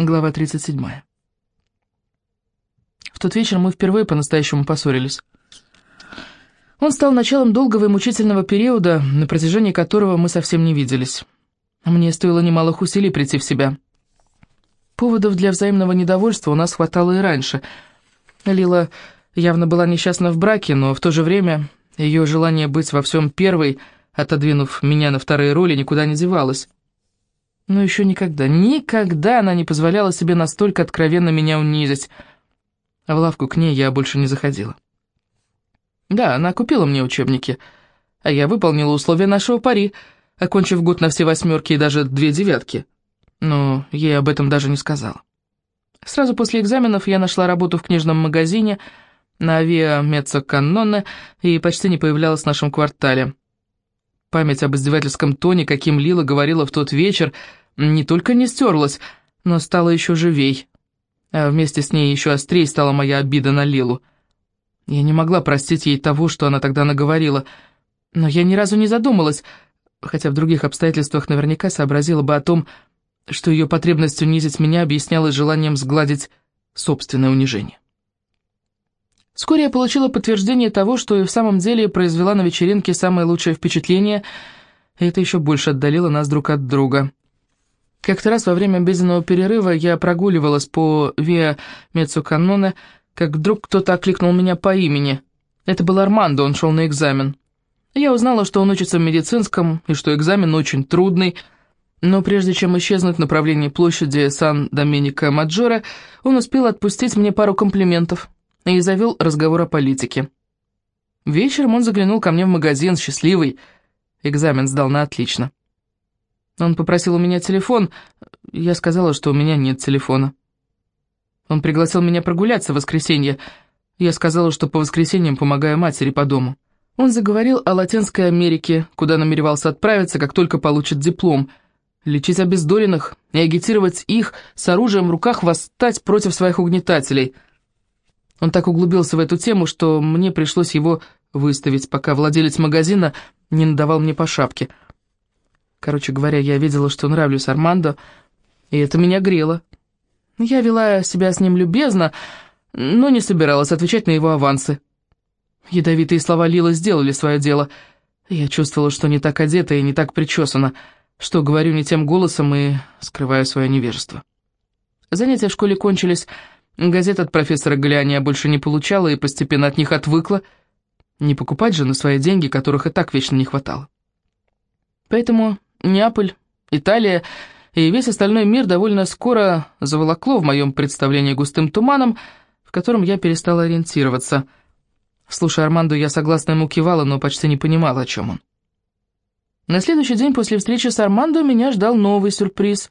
Глава 37. В тот вечер мы впервые по-настоящему поссорились. Он стал началом долгого и мучительного периода, на протяжении которого мы совсем не виделись. Мне стоило немалых усилий прийти в себя. Поводов для взаимного недовольства у нас хватало и раньше. Лила явно была несчастна в браке, но в то же время ее желание быть во всем первой, отодвинув меня на вторые роли, никуда не девалось. Но еще никогда, никогда она не позволяла себе настолько откровенно меня унизить. А в лавку к ней я больше не заходила. Да, она купила мне учебники, а я выполнила условия нашего пари, окончив год на все восьмерки и даже две девятки. Но ей об этом даже не сказала. Сразу после экзаменов я нашла работу в книжном магазине на авиа Меццо Канноне и почти не появлялась в нашем квартале. Память об издевательском тоне, каким Лила говорила в тот вечер, не только не стерлась, но стала еще живей. А вместе с ней еще острее стала моя обида на Лилу. Я не могла простить ей того, что она тогда наговорила, но я ни разу не задумалась, хотя в других обстоятельствах наверняка сообразила бы о том, что ее потребность унизить меня объяснялась желанием сгладить собственное унижение. Вскоре я получила подтверждение того, что и в самом деле произвела на вечеринке самое лучшее впечатление, и это еще больше отдалило нас друг от друга. Как-то раз во время обеденного перерыва я прогуливалась по Виа Мецуканоне, как вдруг кто-то окликнул меня по имени. Это был Армандо, он шел на экзамен. Я узнала, что он учится в медицинском, и что экзамен очень трудный, но прежде чем исчезнуть в направлении площади Сан-Доменико-Маджоре, он успел отпустить мне пару комплиментов и завел разговор о политике. Вечером он заглянул ко мне в магазин, счастливый, экзамен сдал на отлично. Он попросил у меня телефон. Я сказала, что у меня нет телефона. Он пригласил меня прогуляться в воскресенье. Я сказала, что по воскресеньям помогаю матери по дому. Он заговорил о Латинской Америке, куда намеревался отправиться, как только получит диплом. Лечить обездоленных и агитировать их с оружием в руках восстать против своих угнетателей. Он так углубился в эту тему, что мне пришлось его выставить, пока владелец магазина не надавал мне по шапке – Короче говоря, я видела, что нравлюсь Армандо, и это меня грело. Я вела себя с ним любезно, но не собиралась отвечать на его авансы. Ядовитые слова Лилы сделали свое дело. Я чувствовала, что не так одета и не так причесана, что говорю не тем голосом и скрываю свое невежество. Занятия в школе кончились, газет от профессора Галиани я больше не получала и постепенно от них отвыкла. Не покупать же на свои деньги, которых и так вечно не хватало. Поэтому Неаполь, Италия и весь остальной мир довольно скоро заволокло в моем представлении густым туманом, в котором я перестала ориентироваться. Слушая Арманду, я согласно ему кивала, но почти не понимала, о чем он. На следующий день после встречи с Армандо меня ждал новый сюрприз.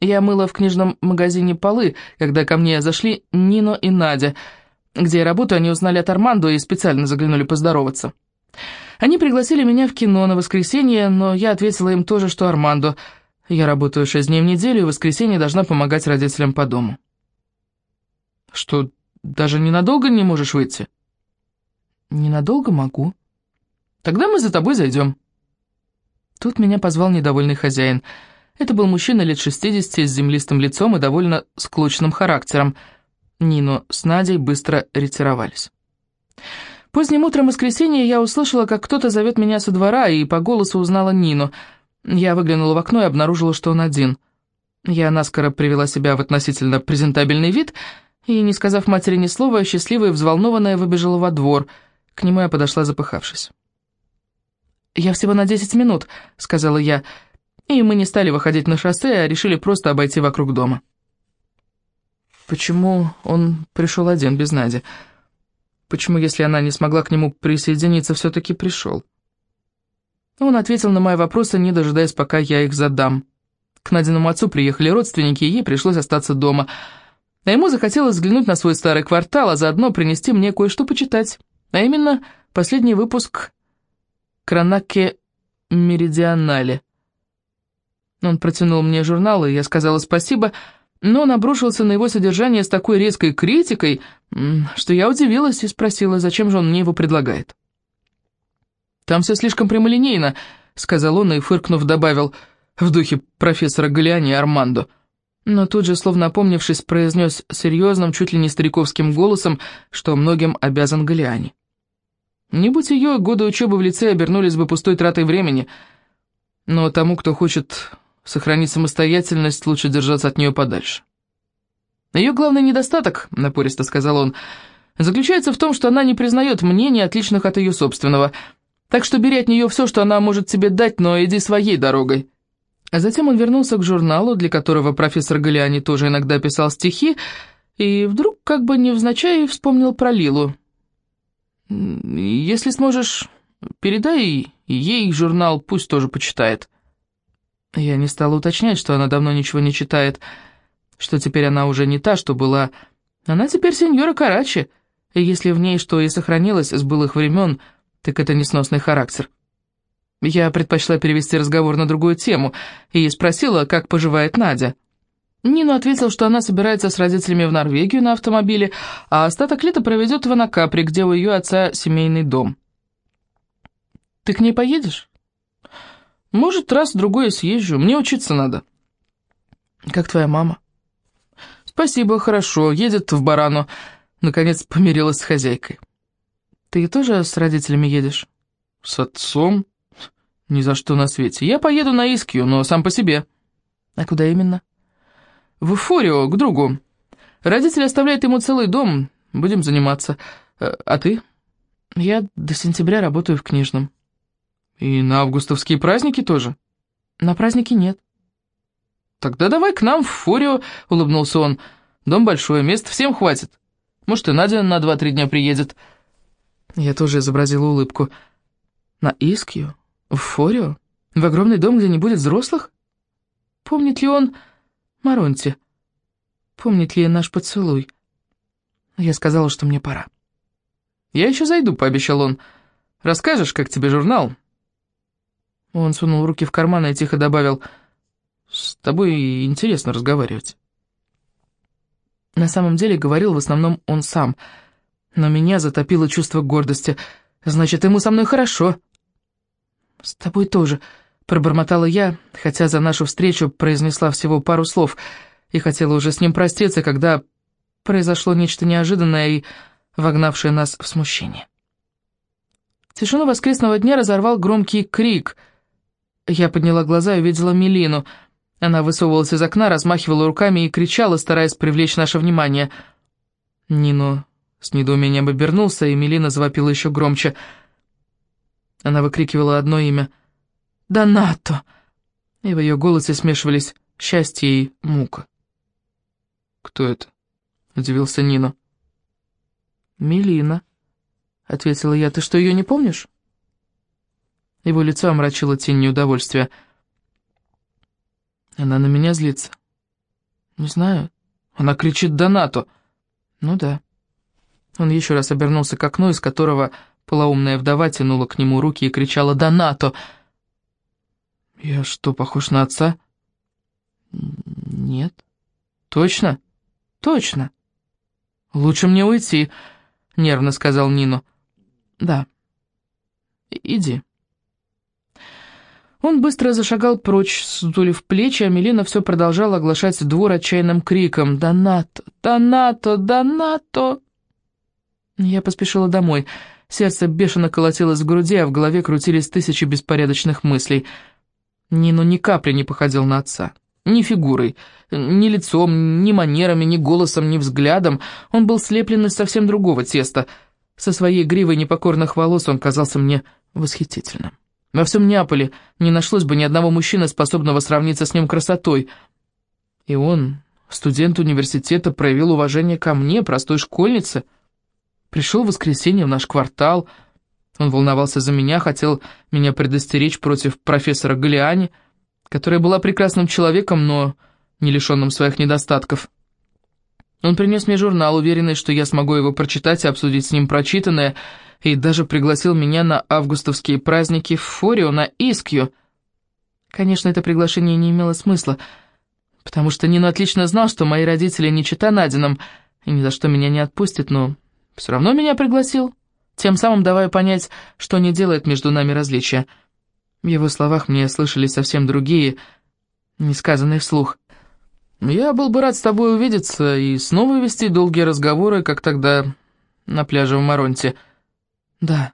Я мыла в книжном магазине полы, когда ко мне зашли Нино и Надя. Где я работаю, они узнали от Армандо и специально заглянули поздороваться. Они пригласили меня в кино на воскресенье, но я ответила им тоже, что Армандо. Я работаю шесть дней в неделю, и в воскресенье должна помогать родителям по дому. Что, даже ненадолго не можешь выйти? Ненадолго могу. Тогда мы за тобой зайдем. Тут меня позвал недовольный хозяин. Это был мужчина лет шестидесяти с землистым лицом и довольно склочным характером. Нино с Надей быстро ретировались. Поздним утром воскресенья я услышала, как кто-то зовет меня со двора, и по голосу узнала Нину. Я выглянула в окно и обнаружила, что он один. Я наскоро привела себя в относительно презентабельный вид, и, не сказав матери ни слова, счастливая и взволнованная выбежала во двор. К нему я подошла, запыхавшись. «Я всего на десять минут», — сказала я, и мы не стали выходить на шоссе, а решили просто обойти вокруг дома. Почему он пришел один, без Нади?» Почему, если она не смогла к нему присоединиться, все-таки пришел? Он ответил на мои вопросы, не дожидаясь, пока я их задам. К Надиному отцу приехали родственники, и ей пришлось остаться дома. А ему захотелось взглянуть на свой старый квартал, а заодно принести мне кое-что почитать. А именно, последний выпуск «Кранаке Меридионале». Он протянул мне журнал, и я сказала спасибо, — но он обрушился на его содержание с такой резкой критикой, что я удивилась и спросила, зачем же он мне его предлагает. «Там все слишком прямолинейно», — сказал он и, фыркнув, добавил в духе профессора Галиани Армандо. но тут же, словно опомнившись, произнес серьезным, чуть ли не стариковским голосом, что многим обязан Галиане. Не будь ее, годы учебы в лице обернулись бы пустой тратой времени, но тому, кто хочет сохранить самостоятельность, лучше держаться от нее подальше. Ее главный недостаток, напористо сказал он, заключается в том, что она не признает мнений, отличных от ее собственного, так что бери от нее все, что она может тебе дать, но иди своей дорогой. А затем он вернулся к журналу, для которого профессор Галиани тоже иногда писал стихи, и вдруг, как бы невзначай, вспомнил про Лилу. «Если сможешь, передай ей журнал, пусть тоже почитает». Я не стала уточнять, что она давно ничего не читает, что теперь она уже не та, что была. Она теперь сеньора Карачи, и если в ней что и сохранилось с былых времен, так это несносный характер. Я предпочла перевести разговор на другую тему и спросила, как поживает Надя. Нина ответила, что она собирается с родителями в Норвегию на автомобиле, а остаток лета проведет в Анакапре, где у ее отца семейный дом. «Ты к ней поедешь?» «Может, раз-другой съезжу. Мне учиться надо». «Как твоя мама?» «Спасибо, хорошо. Едет в Барану. Наконец помирилась с хозяйкой». «Ты тоже с родителями едешь?» «С отцом?» «Ни за что на свете. Я поеду на Искью, но сам по себе». «А куда именно?» «В Форио, к другу. Родители оставляют ему целый дом. Будем заниматься. Э, а ты?» «Я до сентября работаю в книжном». «И на августовские праздники тоже?» «На праздники нет». «Тогда давай к нам в Форио», — улыбнулся он. «Дом большой, мест всем хватит. Может, и Надя на два-три дня приедет». Я тоже изобразила улыбку. «На Искью?» В Форио? В огромный дом, где не будет взрослых? Помнит ли он Маронти? Помнит ли наш поцелуй? Я сказала, что мне пора. «Я еще зайду», — пообещал он. «Расскажешь, как тебе журнал?» Он сунул руки в карманы и тихо добавил, «С тобой интересно разговаривать». На самом деле говорил в основном он сам, но меня затопило чувство гордости. «Значит, ему со мной хорошо». «С тобой тоже», — пробормотала я, хотя за нашу встречу произнесла всего пару слов и хотела уже с ним проститься, когда произошло нечто неожиданное и вогнавшее нас в смущение. Тишину воскресного дня разорвал громкий крик. Я подняла глаза и увидела Мелину. Она высовывалась из окна, размахивала руками и кричала, стараясь привлечь наше внимание. Нино с недоумением обернулся, и Мелина завопила еще громче — она выкрикивала одно имя «Донато!» И в ее голосе смешивались счастье и мука. «Кто это?» — удивился Нино. «Мелина», — ответила я. «Ты что, ее не помнишь?» Его лицо омрачило тень неудовольствия. «Она на меня злится?» «Не знаю. Она кричит «Донато!» «Ну да». Он еще раз обернулся к окну, из которого Полоумная вдова тянула к нему руки и кричала «Донато!» «Я что, похож на отца?» «Нет». «Точно?» «Точно». «Лучше мне уйти», — нервно сказал Нину. «Да. Иди». Он быстро зашагал прочь, сутулив плечи, а Мелина все продолжала оглашать двор отчаянным криком «Донато! Донато! Донато!» Я поспешила домой. Сердце бешено колотилось в груди, а в голове крутились тысячи беспорядочных мыслей. Нину ни капли не походил на отца. Ни фигурой, ни лицом, ни манерами, ни голосом, ни взглядом. Он был слеплен из совсем другого теста. Со своей гривой непокорных волос он казался мне восхитительным. Во всем Неаполе не нашлось бы ни одного мужчины, способного сравниться с ним красотой. И он, студент университета, проявил уважение ко мне, простой школьнице, — Пришел в воскресенье в наш квартал. Он волновался за меня, хотел меня предостеречь против профессора Галиани, которая была прекрасным человеком, но не лишенным своих недостатков. Он принес мне журнал, уверенный, что я смогу его прочитать и обсудить с ним прочитанное, и даже пригласил меня на августовские праздники в Форио на Искью. Конечно, это приглашение не имело смысла, потому что Нина отлично знал, что мои родители не чита Надином, и ни за что меня не отпустят, но все равно меня пригласил, тем самым давая понять, что не делает между нами различия. В его словах мне слышались совсем другие, несказанные вслух. Я был бы рад с тобой увидеться и снова вести долгие разговоры, как тогда на пляже в Маронте. Да,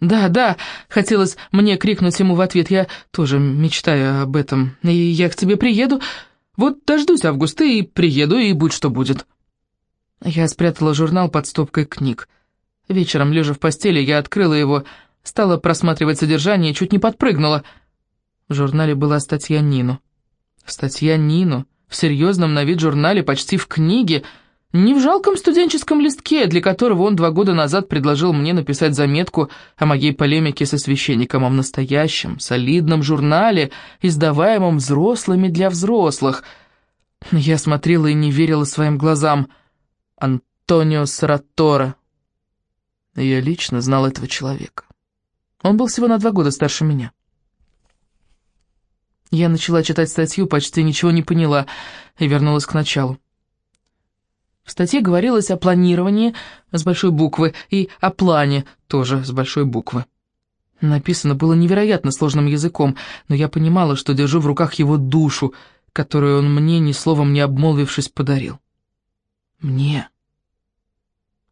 да, да, хотелось мне крикнуть ему в ответ, я тоже мечтаю об этом, и я к тебе приеду, вот дождусь августа и приеду, и будь что будет. Я спрятала журнал под стопкой книг. Вечером, лежа в постели, я открыла его, стала просматривать содержание и чуть не подпрыгнула. В журнале была статья Нину. Статья Нину в серьезном на вид журнале, почти в книге, не в жалком студенческом листке, для которого он два года назад предложил мне написать заметку о моей полемике со священником, а в настоящем, солидном журнале, издаваемом взрослыми для взрослых. Я смотрела и не верила своим глазам. Антонио Саратора. Я лично знал этого человека. Он был всего на два года старше меня. Я начала читать статью, почти ничего не поняла, и вернулась к началу. В статье говорилось о планировании с большой буквы и о плане тоже с большой буквы. Написано было невероятно сложным языком, но я понимала, что держу в руках его душу, которую он мне, ни словом не обмолвившись, подарил. Мне.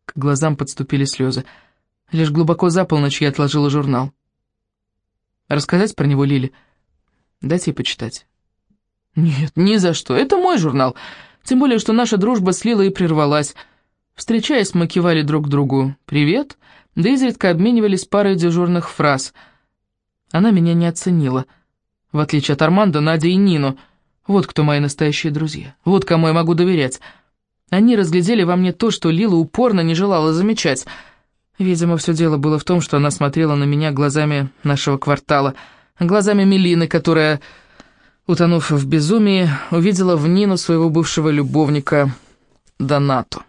К глазам подступили слезы. Лишь глубоко за полночь я отложила журнал. Рассказать про него Лиле — Дать ей почитать. Нет, ни за что. Это мой журнал. Тем более, что наша дружба с Лилой прервалась. Встречаясь, мы кивали друг другу «Привет», да изредка обменивались парой дежурных фраз. Она меня не оценила. В отличие от Армандо, Надя и Нину. Вот кто мои настоящие друзья. Вот кому я могу доверять. Они разглядели во мне то, что Лила упорно не желала замечать. Видимо, все дело было в том, что она смотрела на меня глазами нашего квартала — глазами Мелины, которая, утонув в безумии, увидела в Нину своего бывшего любовника Донату.